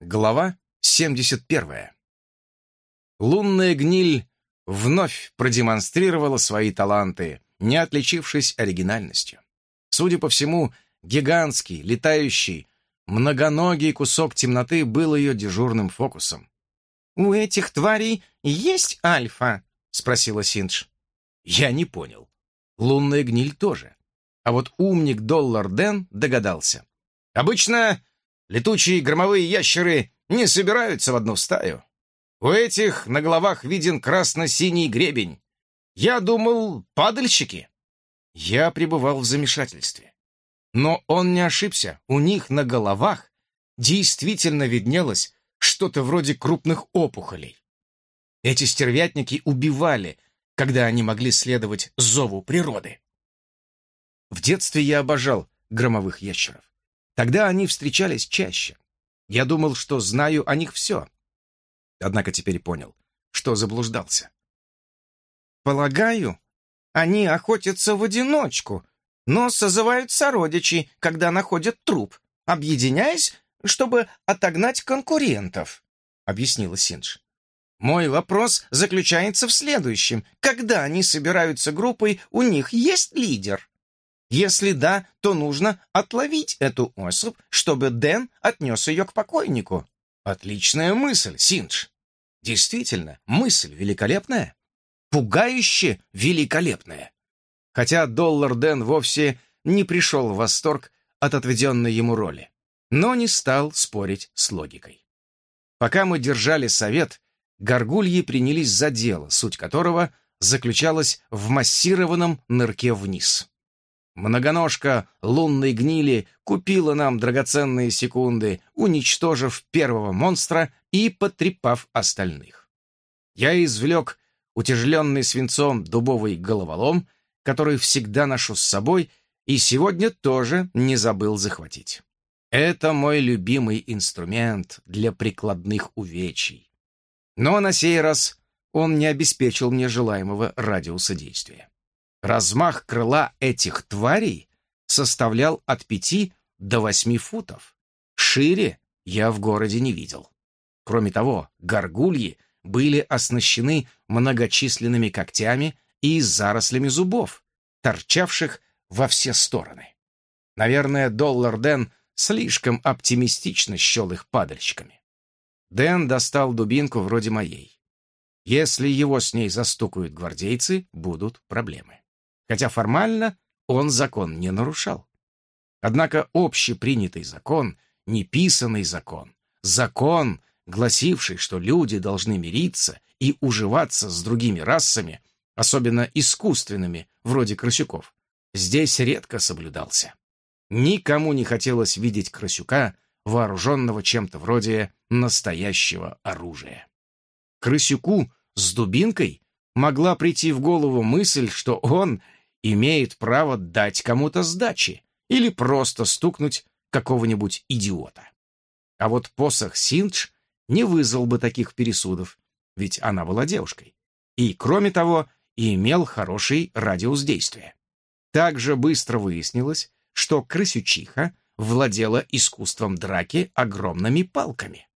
Глава 71. Лунная гниль вновь продемонстрировала свои таланты, не отличившись оригинальностью. Судя по всему, гигантский, летающий, многоногий кусок темноты был ее дежурным фокусом. «У этих тварей есть альфа?» — спросила Синдж. Я не понял. Лунная гниль тоже. А вот умник Доллар Дэн догадался. Обычно Летучие громовые ящеры не собираются в одну стаю. У этих на головах виден красно-синий гребень. Я думал, падальщики. Я пребывал в замешательстве. Но он не ошибся. У них на головах действительно виднелось что-то вроде крупных опухолей. Эти стервятники убивали, когда они могли следовать зову природы. В детстве я обожал громовых ящеров. Тогда они встречались чаще. Я думал, что знаю о них все. Однако теперь понял, что заблуждался. «Полагаю, они охотятся в одиночку, но созывают сородичей, когда находят труп, объединяясь, чтобы отогнать конкурентов», — объяснила Синдж. «Мой вопрос заключается в следующем. Когда они собираются группой, у них есть лидер?» Если да, то нужно отловить эту особь, чтобы Дэн отнес ее к покойнику. Отличная мысль, Синдж. Действительно, мысль великолепная. Пугающе великолепная. Хотя Доллар Дэн вовсе не пришел в восторг от отведенной ему роли, но не стал спорить с логикой. Пока мы держали совет, горгульи принялись за дело, суть которого заключалась в массированном нырке вниз. Многоножка лунной гнили купила нам драгоценные секунды, уничтожив первого монстра и потрепав остальных. Я извлек утяжеленный свинцом дубовый головолом, который всегда ношу с собой и сегодня тоже не забыл захватить. Это мой любимый инструмент для прикладных увечий. Но на сей раз он не обеспечил мне желаемого радиуса действия. Размах крыла этих тварей составлял от пяти до восьми футов. Шире я в городе не видел. Кроме того, горгульи были оснащены многочисленными когтями и зарослями зубов, торчавших во все стороны. Наверное, Доллар Дэн слишком оптимистично счел их падальщиками. Дэн достал дубинку вроде моей. Если его с ней застукают гвардейцы, будут проблемы хотя формально он закон не нарушал. Однако общепринятый закон, неписанный закон, закон, гласивший, что люди должны мириться и уживаться с другими расами, особенно искусственными, вроде крысюков, здесь редко соблюдался. Никому не хотелось видеть крысюка, вооруженного чем-то вроде настоящего оружия. Крысюку с дубинкой могла прийти в голову мысль, что он имеет право дать кому-то сдачи или просто стукнуть какого-нибудь идиота. А вот посох Синдж не вызвал бы таких пересудов, ведь она была девушкой. И, кроме того, имел хороший радиус действия. Также быстро выяснилось, что крысючиха владела искусством драки огромными палками.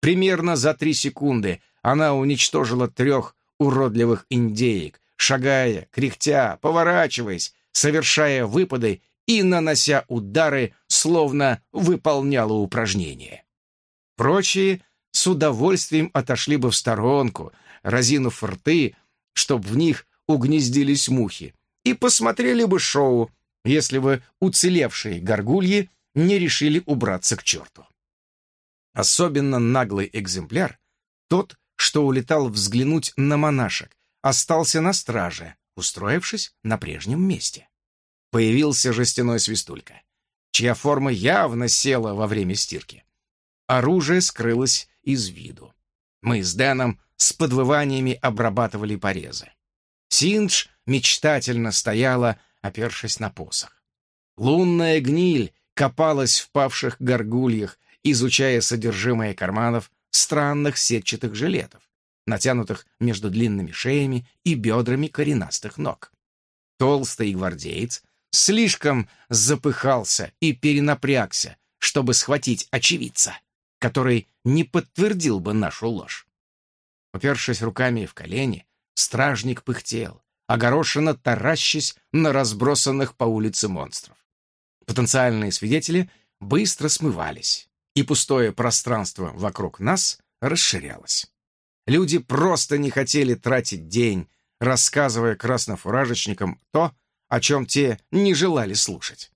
Примерно за три секунды она уничтожила трех уродливых индеек, шагая, кряхтя, поворачиваясь, совершая выпады и нанося удары, словно выполняла упражнение. Прочие с удовольствием отошли бы в сторонку, разинув рты, чтоб в них угнездились мухи, и посмотрели бы шоу, если бы уцелевшие горгульи не решили убраться к черту. Особенно наглый экземпляр — тот, что улетал взглянуть на монашек, остался на страже, устроившись на прежнем месте. Появился жестяной свистулька, чья форма явно села во время стирки. Оружие скрылось из виду. Мы с Дэном с подвываниями обрабатывали порезы. Синдж мечтательно стояла, опершись на посох. Лунная гниль копалась в павших горгульях, изучая содержимое карманов странных сетчатых жилетов, натянутых между длинными шеями и бедрами коренастых ног. Толстый гвардеец слишком запыхался и перенапрягся, чтобы схватить очевидца. который не подтвердил бы нашу ложь. Упершись руками в колени, стражник пыхтел, огорошенно таращась на разбросанных по улице монстров. Потенциальные свидетели быстро смывались, и пустое пространство вокруг нас расширялось. Люди просто не хотели тратить день, рассказывая краснофуражечникам то, о чем те не желали слушать.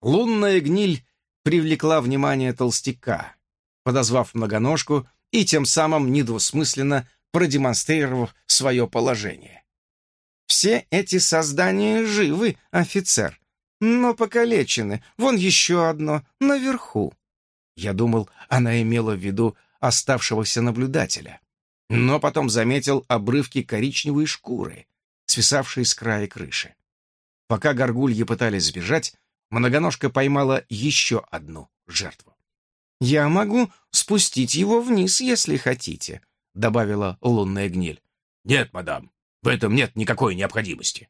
Лунная гниль привлекла внимание толстяка, подозвав многоножку и тем самым недвусмысленно продемонстрировав свое положение. «Все эти создания живы, офицер, но покалечены. Вон еще одно, наверху». Я думал, она имела в виду оставшегося наблюдателя, но потом заметил обрывки коричневой шкуры, свисавшие с края крыши. Пока горгульи пытались сбежать, многоножка поймала еще одну жертву. «Я могу спустить его вниз, если хотите», — добавила лунная гниль. «Нет, мадам, в этом нет никакой необходимости».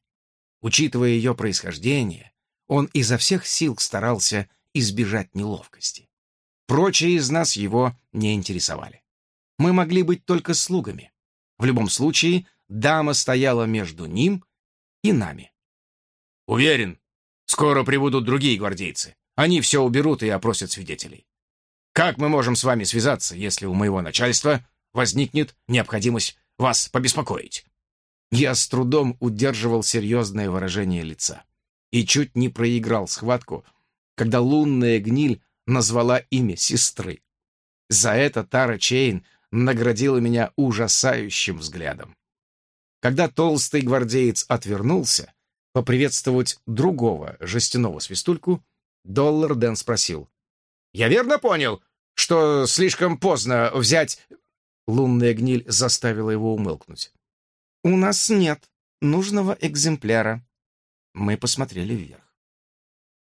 Учитывая ее происхождение, он изо всех сил старался избежать неловкости. Прочие из нас его не интересовали. Мы могли быть только слугами. В любом случае, дама стояла между ним и нами. «Уверен, скоро прибудут другие гвардейцы. Они все уберут и опросят свидетелей. Как мы можем с вами связаться, если у моего начальства возникнет необходимость вас побеспокоить?» Я с трудом удерживал серьезное выражение лица и чуть не проиграл схватку, когда лунная гниль назвала имя сестры. За это Тара Чейн наградила меня ужасающим взглядом. Когда толстый гвардеец отвернулся, поприветствовать другого жестяного свистульку, Доллар Дэн спросил. «Я верно понял, что слишком поздно взять...» Лунная гниль заставила его умылкнуть. «У нас нет нужного экземпляра». Мы посмотрели вверх.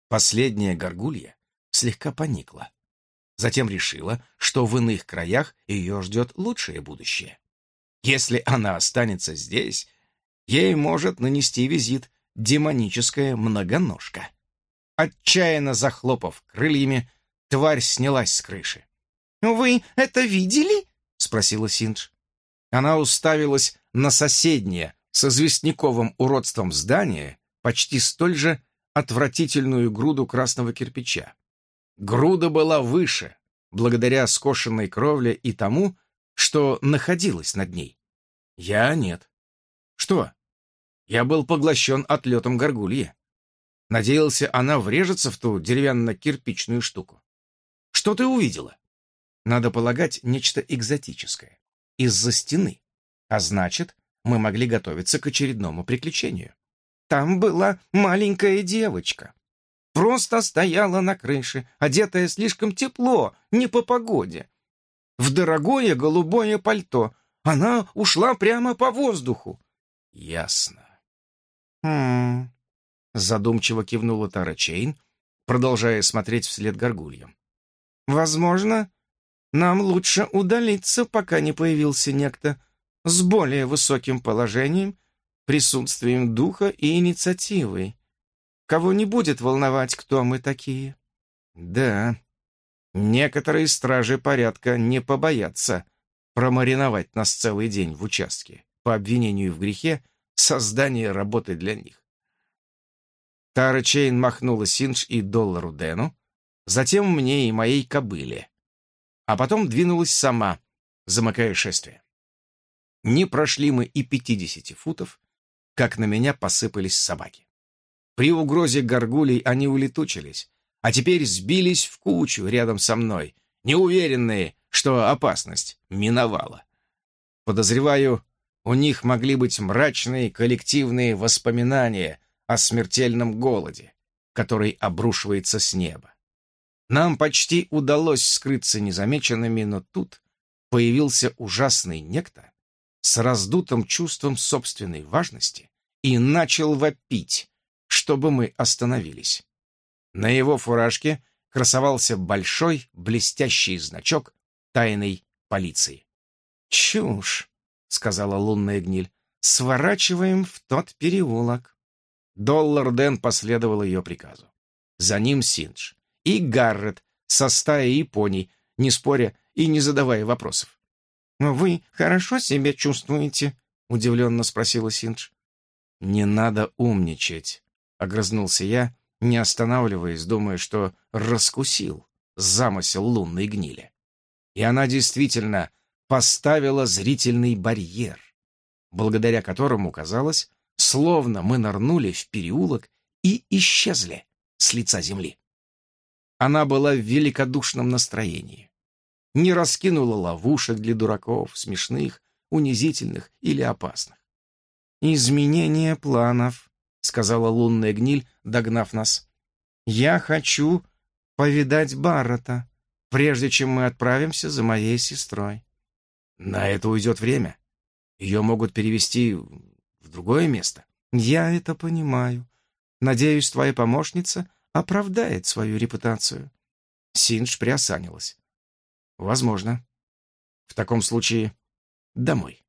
Последняя горгулья слегка поникла. Затем решила, что в иных краях ее ждет лучшее будущее. Если она останется здесь, ей может нанести визит демоническая многоножка. Отчаянно захлопав крыльями, тварь снялась с крыши. «Вы это видели?» — спросила Синдж. Она уставилась на соседнее, со известняковым уродством здание, почти столь же отвратительную груду красного кирпича. Груда была выше, благодаря скошенной кровле и тому, что находилось над ней. Я нет. Что? Я был поглощен отлетом горгульи. Надеялся, она врежется в ту деревянно-кирпичную штуку. Что ты увидела? Надо полагать, нечто экзотическое. Из-за стены. А значит, мы могли готовиться к очередному приключению. Там была маленькая девочка. Просто стояла на крыше, одетая слишком тепло, не по погоде. В дорогое голубое пальто. Она ушла прямо по воздуху. Ясно. Хм. Задумчиво кивнула Тара Чейн, продолжая смотреть вслед горгульям. Возможно, нам лучше удалиться, пока не появился некто с более высоким положением, присутствием духа и инициативой кого не будет волновать, кто мы такие. Да, некоторые стражи порядка не побоятся промариновать нас целый день в участке по обвинению в грехе создания работы для них. Тара Чейн махнула Синдж и доллару Дэну, затем мне и моей кобыле, а потом двинулась сама, замыкая шествие. Не прошли мы и пятидесяти футов, как на меня посыпались собаки. При угрозе горгулей они улетучились, а теперь сбились в кучу рядом со мной, неуверенные, что опасность миновала. Подозреваю, у них могли быть мрачные коллективные воспоминания о смертельном голоде, который обрушивается с неба. Нам почти удалось скрыться незамеченными, но тут появился ужасный некто с раздутым чувством собственной важности и начал вопить, чтобы мы остановились. На его фуражке красовался большой блестящий значок тайной полиции. «Чушь!» — сказала лунная гниль. «Сворачиваем в тот переулок». Доллар Дэн последовал ее приказу. За ним Синдж и Гаррет со стаей японий, не споря, и не задавая вопросов. «Вы хорошо себя чувствуете?» — удивленно спросила Синдж. «Не надо умничать», — огрызнулся я, не останавливаясь, думая, что раскусил замысел лунной гнили. И она действительно поставила зрительный барьер, благодаря которому казалось, словно мы нырнули в переулок и исчезли с лица земли. Она была в великодушном настроении. Не раскинула ловушек для дураков, смешных, унизительных или опасных. «Изменение планов», — сказала лунная гниль, догнав нас. «Я хочу повидать Баррета, прежде чем мы отправимся за моей сестрой». «На это уйдет время. Ее могут перевести в другое место». «Я это понимаю. Надеюсь, твоя помощница оправдает свою репутацию». Синдж приосанилась. «Возможно. В таком случае домой».